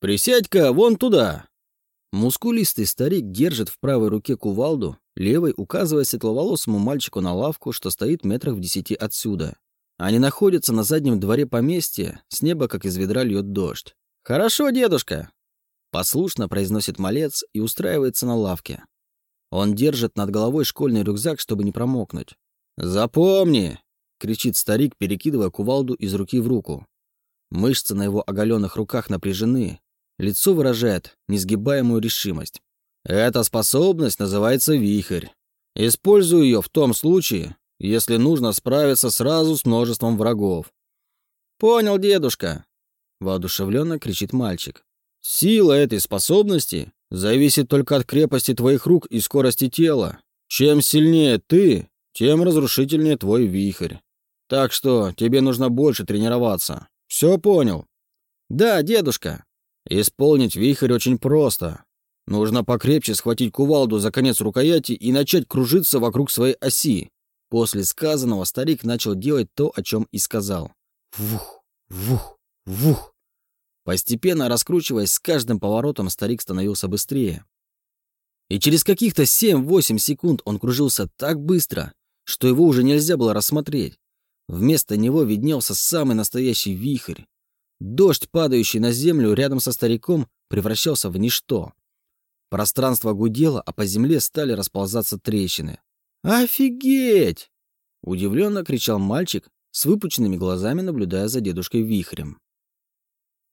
Присядь-ка вон туда!» Мускулистый старик держит в правой руке кувалду, левой указывая светловолосому мальчику на лавку, что стоит метрах в десяти отсюда. Они находятся на заднем дворе поместья, с неба, как из ведра, льет дождь. «Хорошо, дедушка!» Послушно произносит малец и устраивается на лавке. Он держит над головой школьный рюкзак, чтобы не промокнуть. «Запомни!» — кричит старик, перекидывая кувалду из руки в руку. Мышцы на его оголенных руках напряжены, лицо выражает несгибаемую решимость. Эта способность называется вихрь. Использую ее в том случае, если нужно справиться сразу с множеством врагов. «Понял, дедушка!» — воодушевленно кричит мальчик. «Сила этой способности зависит только от крепости твоих рук и скорости тела. Чем сильнее ты, тем разрушительнее твой вихрь. Так что тебе нужно больше тренироваться. Все понял?» «Да, дедушка». «Исполнить вихрь очень просто. Нужно покрепче схватить кувалду за конец рукояти и начать кружиться вокруг своей оси. После сказанного старик начал делать то, о чем и сказал. Вух, вух, вух. Постепенно раскручиваясь, с каждым поворотом старик становился быстрее. И через каких-то 7-8 секунд он кружился так быстро, что его уже нельзя было рассмотреть. Вместо него виднелся самый настоящий вихрь. Дождь, падающий на землю рядом со стариком, превращался в ничто. Пространство гудело, а по земле стали расползаться трещины. «Офигеть!» — удивленно кричал мальчик, с выпученными глазами наблюдая за дедушкой вихрем.